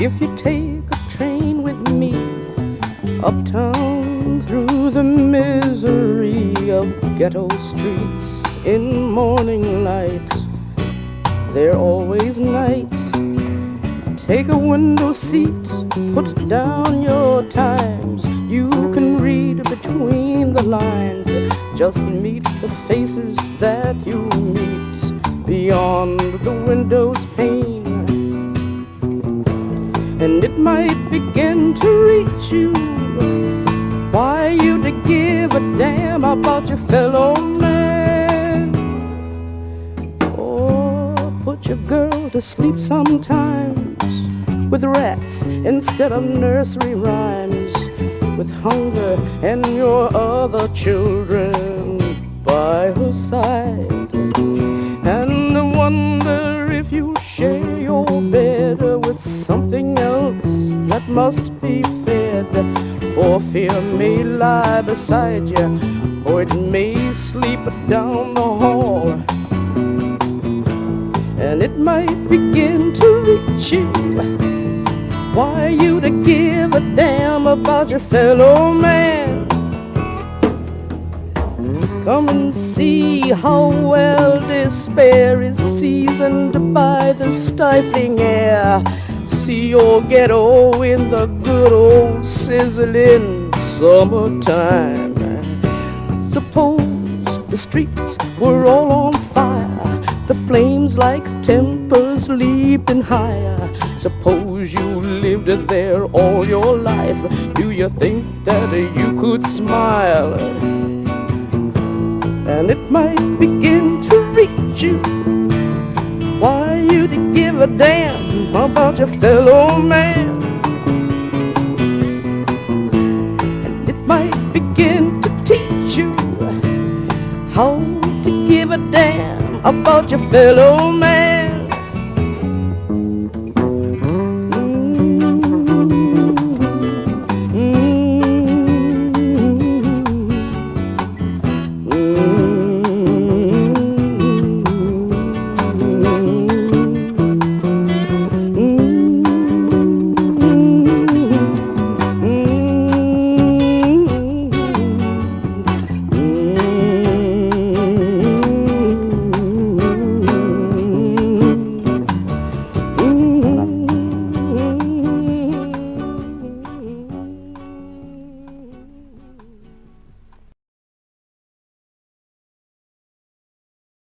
if you take a train with me uptown through the misery of ghetto streets in morning light. they're always nights. Take a window seat, put down your times. You can read between the lines. Just meet the faces that you meet beyond the window's pane. And it might begin to reach you why you to give a damn about your fellow man. Or put your girl to sleep sometimes with rats instead of nursery rhymes, with hunger and your other children by her side. Must be fed. For fear may lie beside you, or it may sleep down the hall. And it might begin to reach you why you to give a damn about your fellow man? Come and see how well despair is seasoned by the stifling air. See your ghetto in the good old sizzling summertime. Suppose the streets were all on fire, the flames like tempers leaping higher. Suppose you lived there all your life. Do you think that you could smile? And it might begin to reach you. Why you to give a damn about your fellow man? And it might begin to teach you how to give a damn about your fellow man.